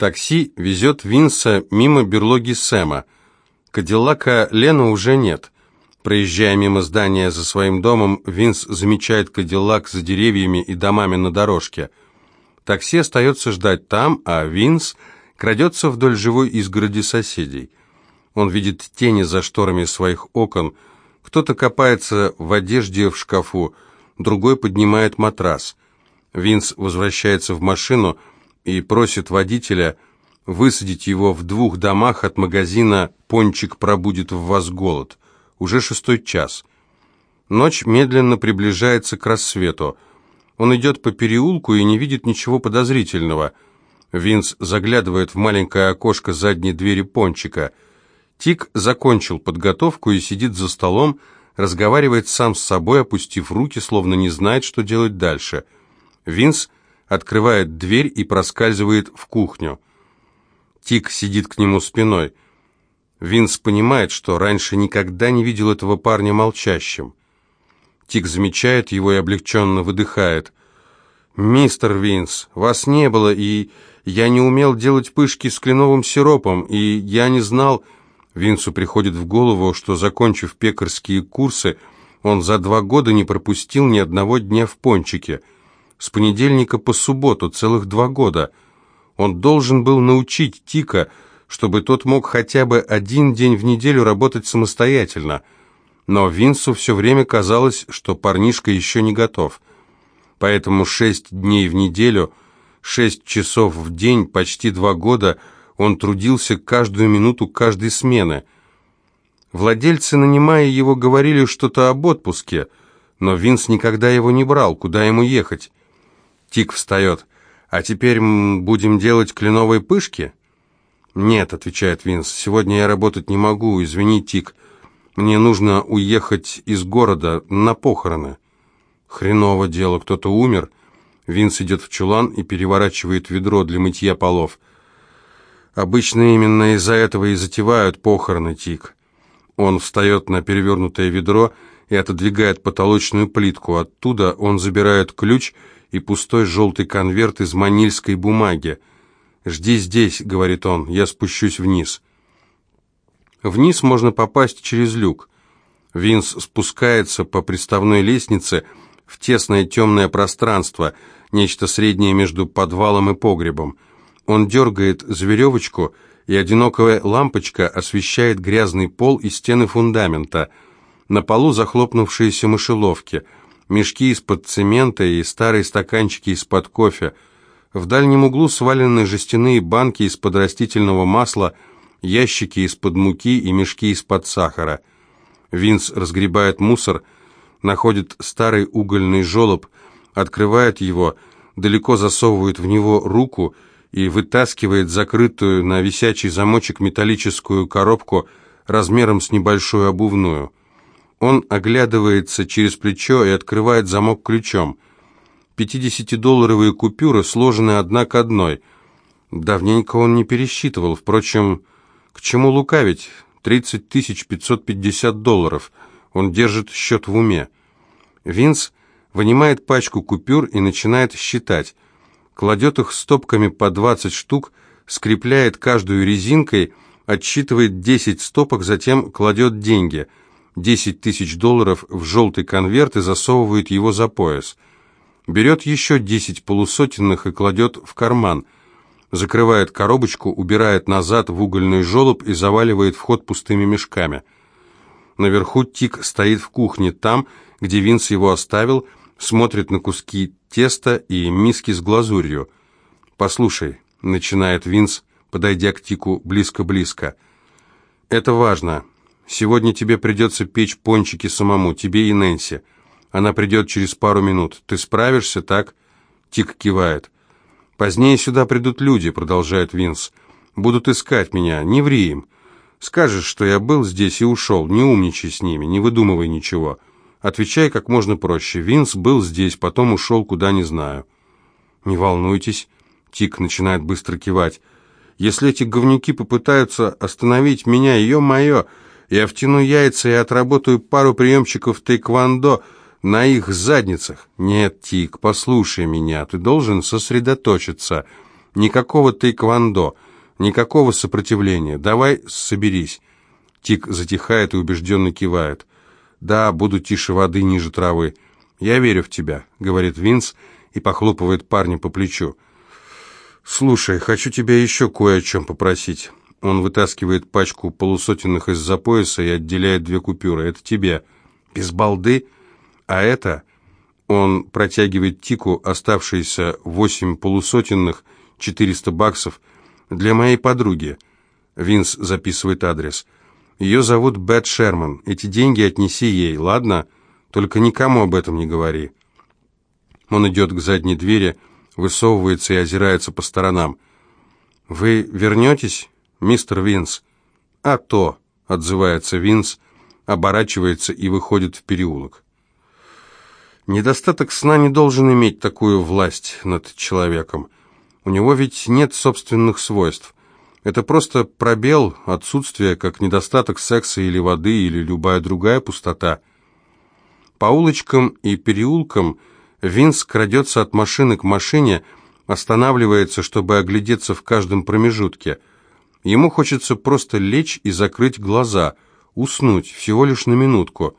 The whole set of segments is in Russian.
Такси везет Винса мимо берлоги Сэма. Кадиллака Лена уже нет. Проезжая мимо здания за своим домом, Винс замечает Кадиллак за деревьями и домами на дорожке. Такси остается ждать там, а Винс крадется вдоль живой изгороди соседей. Он видит тени за шторами своих окон. Кто-то копается в одежде в шкафу, другой поднимает матрас. Винс возвращается в машину и просит водителя высадить его в двух домах от магазина «Пончик пробудет в вас голод». Уже шестой час. Ночь медленно приближается к рассвету. Он идет по переулку и не видит ничего подозрительного. Винс заглядывает в маленькое окошко задней двери Пончика. Тик закончил подготовку и сидит за столом, разговаривает сам с собой, опустив руки, словно не знает, что делать дальше. Винс открывает дверь и проскальзывает в кухню. Тик сидит к нему спиной. Винс понимает, что раньше никогда не видел этого парня молчащим. Тик замечает его и облегченно выдыхает. «Мистер Винс, вас не было, и я не умел делать пышки с кленовым сиропом, и я не знал...» Винсу приходит в голову, что, закончив пекарские курсы, он за два года не пропустил ни одного дня в пончике. С понедельника по субботу, целых два года. Он должен был научить Тика, чтобы тот мог хотя бы один день в неделю работать самостоятельно. Но Винсу все время казалось, что парнишка еще не готов. Поэтому шесть дней в неделю, шесть часов в день, почти два года – он трудился каждую минуту каждой смены. Владельцы, нанимая его, говорили что-то об отпуске, но Винс никогда его не брал, куда ему ехать. Тик встает. «А теперь будем делать кленовые пышки?» «Нет», — отвечает Винс, — «сегодня я работать не могу, извини, Тик. Мне нужно уехать из города на похороны». «Хреново дело, кто-то умер». Винс идет в чулан и переворачивает ведро для мытья полов. Обычно именно из-за этого и затевают похороны Тик. Он встает на перевернутое ведро и отодвигает потолочную плитку. Оттуда он забирает ключ и пустой желтый конверт из манильской бумаги. «Жди здесь», — говорит он, — «я спущусь вниз». Вниз можно попасть через люк. Винс спускается по приставной лестнице в тесное темное пространство, нечто среднее между подвалом и погребом. Он дергает за веревочку, и одинокая лампочка освещает грязный пол и стены фундамента. На полу захлопнувшиеся мышеловки, мешки из-под цемента и старые стаканчики из-под кофе. В дальнем углу свалены жестяные банки из-под растительного масла, ящики из-под муки и мешки из-под сахара. Винс разгребает мусор, находит старый угольный желоб, открывает его, далеко засовывает в него руку и вытаскивает закрытую на висячий замочек металлическую коробку размером с небольшую обувную. Он оглядывается через плечо и открывает замок ключом. Пятидесятидолларовые купюры сложены одна к одной. Давненько он не пересчитывал, впрочем, к чему лукавить? Тридцать тысяч пятьсот пятьдесят долларов. Он держит счет в уме. Винс вынимает пачку купюр и начинает считать – кладет их стопками по 20 штук, скрепляет каждую резинкой, отсчитывает 10 стопок, затем кладет деньги, 10 тысяч долларов в желтый конверт и засовывает его за пояс. Берет еще 10 полусотенных и кладет в карман, закрывает коробочку, убирает назад в угольный желоб и заваливает вход пустыми мешками. Наверху Тик стоит в кухне, там, где Винс его оставил, смотрит на куски теста и миски с глазурью. «Послушай», — начинает Винс, подойдя к Тику близко-близко, — «это важно. Сегодня тебе придется печь пончики самому, тебе и Нэнси. Она придет через пару минут. Ты справишься, так?» Тик кивает. «Позднее сюда придут люди», — продолжает Винс. «Будут искать меня. Не ври им. Скажешь, что я был здесь и ушел. Не умничай с ними, не выдумывай ничего. Отвечай как можно проще. Винс был здесь, потом ушел куда не знаю. Не волнуйтесь. Тик начинает быстро кивать. Если эти говнюки попытаются остановить меня, ее-мое, я втяну яйца и отработаю пару приемчиков тайквандо на их задницах. Нет, Тик, послушай меня, ты должен сосредоточиться. Никакого тайквандо, никакого сопротивления. Давай соберись. Тик затихает и убежденно кивает. «Да, буду тише воды, ниже травы. Я верю в тебя», — говорит Винс и похлопывает парня по плечу. «Слушай, хочу тебя еще кое о чем попросить». Он вытаскивает пачку полусотенных из-за пояса и отделяет две купюры. «Это тебе. Без балды. А это...» Он протягивает Тику оставшиеся восемь полусотенных, четыреста баксов, для моей подруги. Винс записывает адрес. Ее зовут Бет Шерман. Эти деньги отнеси ей, ладно? Только никому об этом не говори. Он идет к задней двери, высовывается и озирается по сторонам. «Вы вернетесь, мистер Винс?» «А то», — отзывается Винс, оборачивается и выходит в переулок. Недостаток сна не должен иметь такую власть над человеком. У него ведь нет собственных свойств. Это просто пробел, отсутствие, как недостаток секса или воды, или любая другая пустота. По улочкам и переулкам Винс крадется от машины к машине, останавливается, чтобы оглядеться в каждом промежутке. Ему хочется просто лечь и закрыть глаза, уснуть, всего лишь на минутку.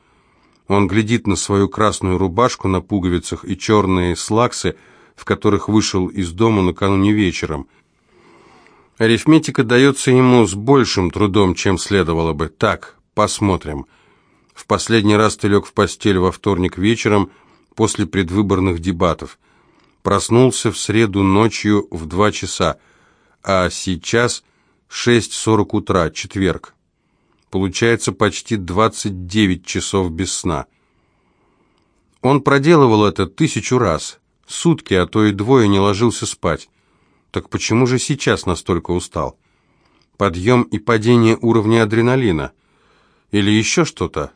Он глядит на свою красную рубашку на пуговицах и черные слаксы, в которых вышел из дома накануне вечером – Арифметика дается ему с большим трудом, чем следовало бы. Так, посмотрим. В последний раз ты лег в постель во вторник вечером после предвыборных дебатов. Проснулся в среду ночью в два часа, а сейчас 6.40 утра, четверг. Получается почти 29 часов без сна. Он проделывал это тысячу раз. Сутки, а то и двое не ложился спать. Так почему же сейчас настолько устал? Подъем и падение уровня адреналина? Или еще что-то?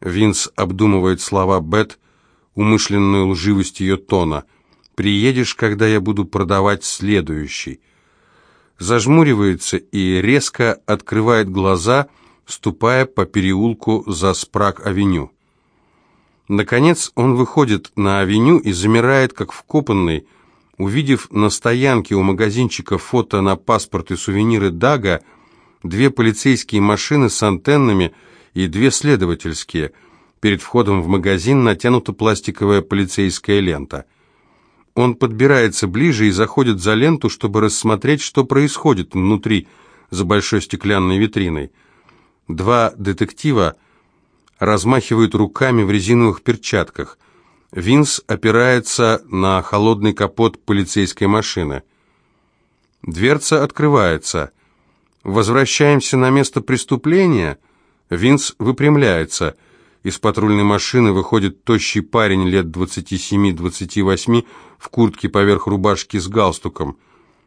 Винс обдумывает слова Бет, умышленную лживость ее тона. «Приедешь, когда я буду продавать следующий». Зажмуривается и резко открывает глаза, ступая по переулку за Спраг-авеню. Наконец он выходит на авеню и замирает, как вкопанный, Увидев на стоянке у магазинчика фото на паспорт и сувениры Дага, две полицейские машины с антеннами и две следовательские. Перед входом в магазин натянута пластиковая полицейская лента. Он подбирается ближе и заходит за ленту, чтобы рассмотреть, что происходит внутри, за большой стеклянной витриной. Два детектива размахивают руками в резиновых перчатках. Винс опирается на холодный капот полицейской машины. Дверца открывается. Возвращаемся на место преступления. Винс выпрямляется. Из патрульной машины выходит тощий парень лет 27-28 в куртке поверх рубашки с галстуком.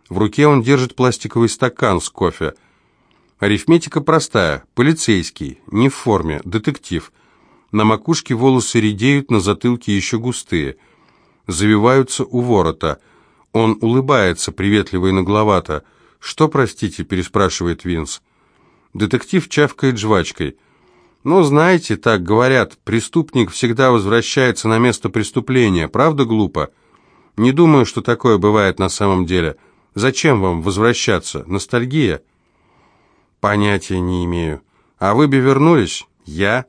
В руке он держит пластиковый стакан с кофе. Арифметика простая. Полицейский, не в форме, детектив. На макушке волосы редеют, на затылке еще густые. Завиваются у ворота. Он улыбается, приветливо и нагловато. «Что, простите?» – переспрашивает Винс. Детектив чавкает жвачкой. «Ну, знаете, так говорят, преступник всегда возвращается на место преступления. Правда глупо? Не думаю, что такое бывает на самом деле. Зачем вам возвращаться? Ностальгия?» «Понятия не имею. А вы бы вернулись?» «Я?»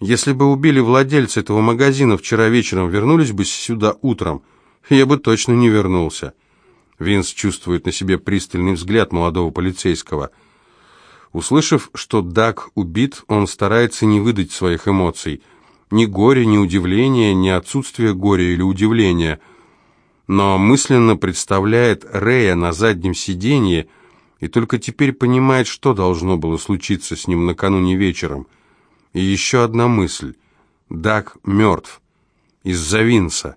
Если бы убили владельца этого магазина вчера вечером, вернулись бы сюда утром, я бы точно не вернулся. Винс чувствует на себе пристальный взгляд молодого полицейского. Услышав, что Даг убит, он старается не выдать своих эмоций. Ни горя, ни удивления, ни отсутствия горя или удивления. Но мысленно представляет Рея на заднем сиденье и только теперь понимает, что должно было случиться с ним накануне вечером – и еще одна мысль. Даг мертв. Из-за Винса.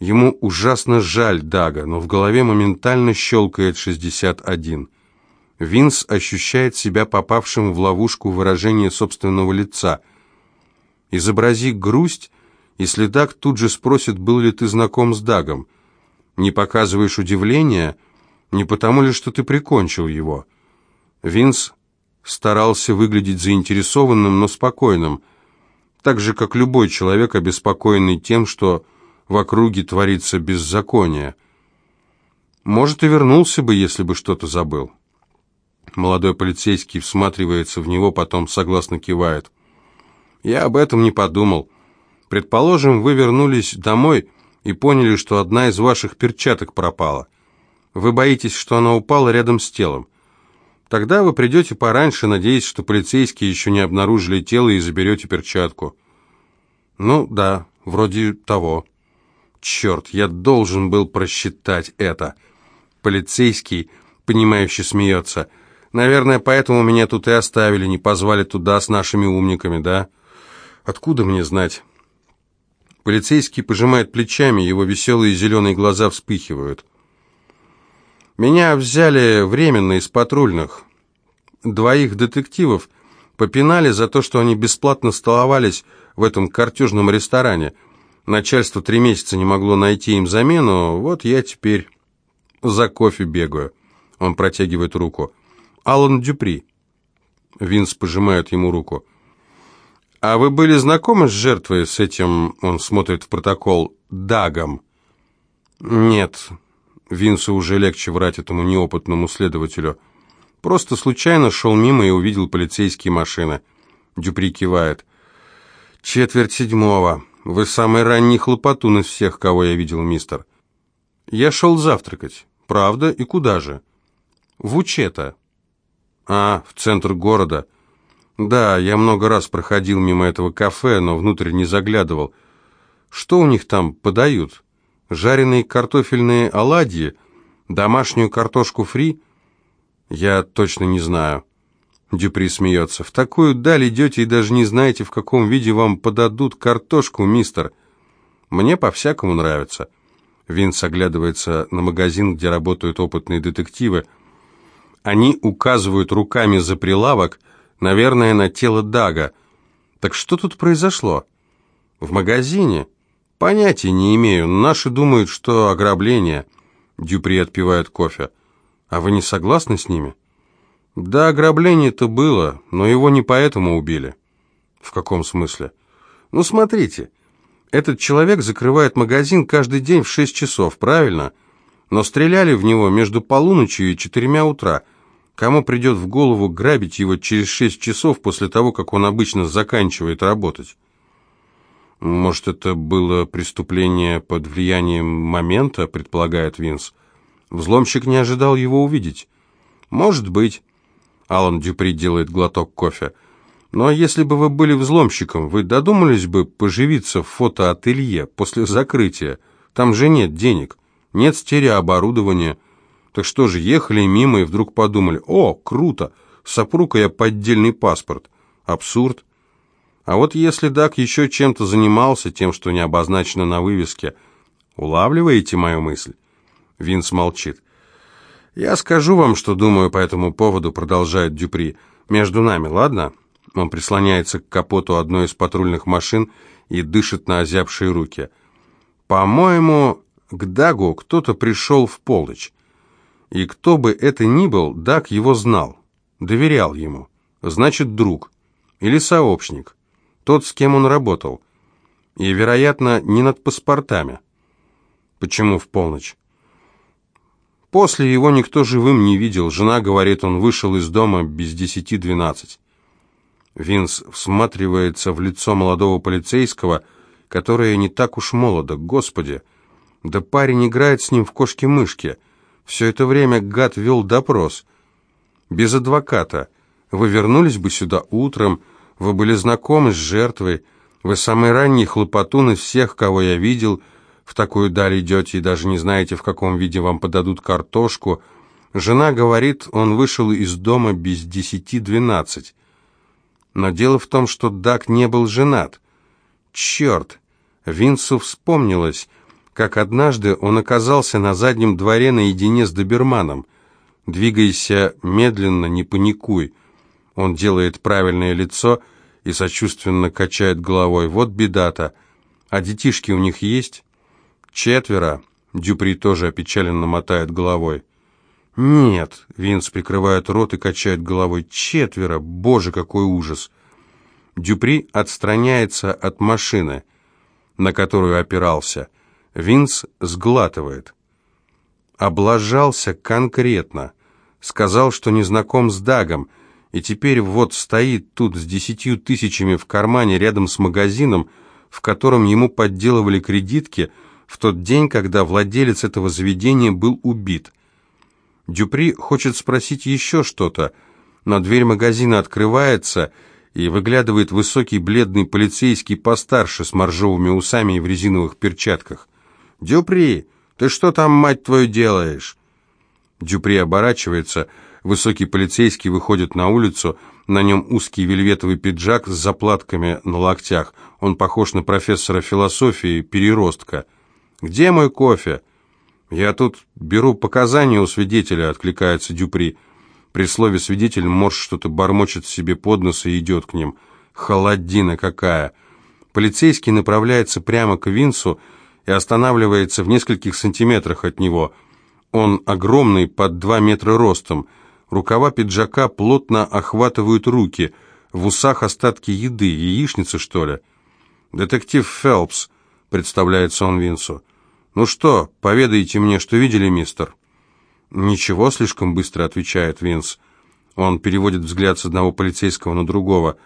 Ему ужасно жаль Дага, но в голове моментально щелкает 61. Винс ощущает себя попавшим в ловушку выражения собственного лица. Изобрази грусть, если Даг тут же спросит, был ли ты знаком с Дагом. Не показываешь удивления, не потому ли, что ты прикончил его. Винс старался выглядеть заинтересованным, но спокойным, так же, как любой человек, обеспокоенный тем, что в округе творится беззаконие. Может, и вернулся бы, если бы что-то забыл. Молодой полицейский всматривается в него, потом согласно кивает. Я об этом не подумал. Предположим, вы вернулись домой и поняли, что одна из ваших перчаток пропала. Вы боитесь, что она упала рядом с телом. Тогда вы придете пораньше, надеясь, что полицейские еще не обнаружили тело и заберете перчатку. Ну, да, вроде того. Черт, я должен был просчитать это. Полицейский, понимающе смеется. Наверное, поэтому меня тут и оставили, не позвали туда с нашими умниками, да? Откуда мне знать? Полицейский пожимает плечами, его веселые зеленые глаза вспыхивают. Меня взяли временно из патрульных. Двоих детективов попинали за то, что они бесплатно столовались в этом картежном ресторане. Начальство три месяца не могло найти им замену, вот я теперь за кофе бегаю. Он протягивает руку. Алан Дюпри. Винс пожимает ему руку. «А вы были знакомы с жертвой, с этим, он смотрит в протокол, Дагом?» «Нет». Винсу уже легче врать этому неопытному следователю. «Просто случайно шел мимо и увидел полицейские машины». Дюпри кивает. «Четверть седьмого. Вы самый ранний хлопотун из всех, кого я видел, мистер». «Я шел завтракать. Правда? И куда же?» «В Учета». «А, в центр города». Да, я много раз проходил мимо этого кафе, но внутрь не заглядывал. Что у них там подают? Жареные картофельные оладьи? Домашнюю картошку фри? Я точно не знаю. Дюпри смеется. В такую даль идете и даже не знаете, в каком виде вам подадут картошку, мистер. Мне по-всякому нравится. Винс оглядывается на магазин, где работают опытные детективы. Они указывают руками за прилавок – Наверное, на тело Дага. Так что тут произошло? В магазине? Понятия не имею. Наши думают, что ограбление. Дюпри отпивает кофе. А вы не согласны с ними? Да, ограбление-то было, но его не поэтому убили. В каком смысле? Ну, смотрите. Этот человек закрывает магазин каждый день в шесть часов, правильно? Но стреляли в него между полуночью и четырьмя утра. Кому придет в голову грабить его через шесть часов после того, как он обычно заканчивает работать? Может, это было преступление под влиянием момента, предполагает Винс. Взломщик не ожидал его увидеть. Может быть. Алан Дюпри делает глоток кофе. Но если бы вы были взломщиком, вы додумались бы поживиться в фотоателье после закрытия. Там же нет денег, нет стереооборудования, так что же, ехали мимо и вдруг подумали, о, круто, сопрука я поддельный паспорт. Абсурд. А вот если Дак еще чем-то занимался, тем, что не обозначено на вывеске, улавливаете мою мысль? Винс молчит. «Я скажу вам, что думаю по этому поводу», — продолжает Дюпри. «Между нами, ладно?» Он прислоняется к капоту одной из патрульных машин и дышит на озябшие руки. «По-моему, к Дагу кто-то пришел в полночь. И кто бы это ни был, Дак его знал, доверял ему. Значит, друг или сообщник, тот, с кем он работал. И, вероятно, не над паспортами. Почему в полночь? После его никто живым не видел. Жена говорит, он вышел из дома без десяти двенадцать. Винс всматривается в лицо молодого полицейского, которое не так уж молодо. Господи, да парень играет с ним в кошки-мышки. Все это время гад вел допрос. Без адвоката. Вы вернулись бы сюда утром, вы были знакомы с жертвой, вы самый ранний хлопотун из всех, кого я видел, в такую даль идете и даже не знаете, в каком виде вам подадут картошку. Жена говорит, он вышел из дома без десяти двенадцать. Но дело в том, что Дак не был женат. Черт! Винсу вспомнилось, как однажды он оказался на заднем дворе наедине с доберманом. «Двигайся медленно, не паникуй». Он делает правильное лицо и сочувственно качает головой. «Вот беда-то. А детишки у них есть?» «Четверо». Дюпри тоже опечаленно мотает головой. «Нет», — Винс прикрывает рот и качает головой. «Четверо! Боже, какой ужас!» Дюпри отстраняется от машины, на которую опирался — Винс сглатывает. Облажался конкретно. Сказал, что не знаком с Дагом, и теперь вот стоит тут с десятью тысячами в кармане рядом с магазином, в котором ему подделывали кредитки в тот день, когда владелец этого заведения был убит. Дюпри хочет спросить еще что-то, но дверь магазина открывается, и выглядывает высокий бледный полицейский постарше с моржовыми усами и в резиновых перчатках. «Дюпри, ты что там, мать твою, делаешь?» Дюпри оборачивается, высокий полицейский выходит на улицу, на нем узкий вельветовый пиджак с заплатками на локтях. Он похож на профессора философии, переростка. «Где мой кофе?» «Я тут беру показания у свидетеля», — откликается Дюпри. При слове «свидетель» морж что-то бормочет себе под нос и идет к ним. Холодина какая! Полицейский направляется прямо к Винсу и останавливается в нескольких сантиметрах от него. Он огромный, под два метра ростом. Рукава пиджака плотно охватывают руки. В усах остатки еды, яичницы, что ли? «Детектив Фелпс», — представляется он Винсу. «Ну что, поведайте мне, что видели, мистер?» «Ничего, слишком быстро», — отвечает Винс. Он переводит взгляд с одного полицейского на другого.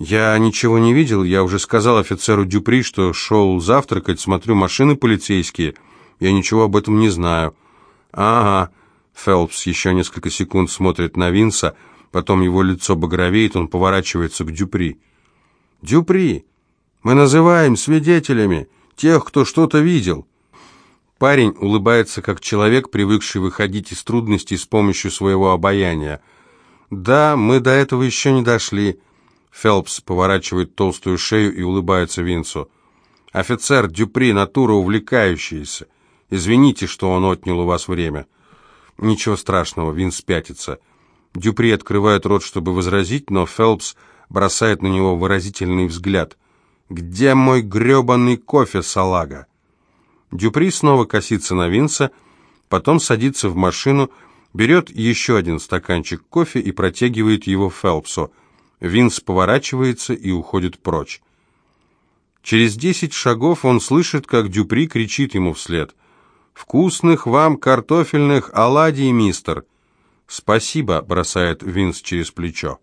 «Я ничего не видел. Я уже сказал офицеру Дюпри, что шел завтракать, смотрю, машины полицейские. Я ничего об этом не знаю». «Ага». Фелпс еще несколько секунд смотрит на Винса, потом его лицо багровеет, он поворачивается к Дюпри. «Дюпри, мы называем свидетелями тех, кто что-то видел». Парень улыбается, как человек, привыкший выходить из трудностей с помощью своего обаяния. «Да, мы до этого еще не дошли». Фелпс поворачивает толстую шею и улыбается Винсу. «Офицер Дюпри, натура увлекающаяся. Извините, что он отнял у вас время». «Ничего страшного», — Винс пятится. Дюпри открывает рот, чтобы возразить, но Фелпс бросает на него выразительный взгляд. «Где мой гребаный кофе, салага?» Дюпри снова косится на Винса, потом садится в машину, берет еще один стаканчик кофе и протягивает его Фелпсу. Винс поворачивается и уходит прочь. Через десять шагов он слышит, как Дюпри кричит ему вслед. «Вкусных вам картофельных оладий, мистер!» «Спасибо», — бросает Винс через плечо.